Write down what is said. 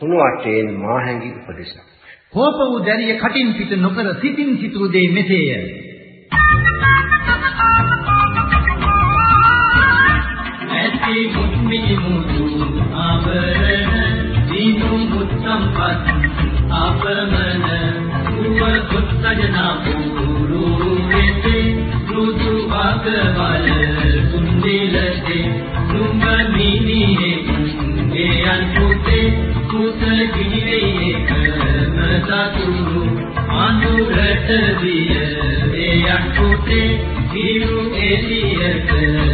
කුණු අටේන් මා හැඟි උපදේශ. කෝප වූ දැරිය කටින් පිට නොකර සිතින් සිතූ දේ මෙසේය. ඇති මුත්මි මුතු ආවරණ දීනු මුත්තම්පත් අපමණ උව උත්තජනා පුරු වෙතේ රුදු වාගවල සුන්දිලසේ නුඹ මිනිහේ කිරිවේ කමතතුරු අනුරට දිය එයන් පුතේ හිරු එළියට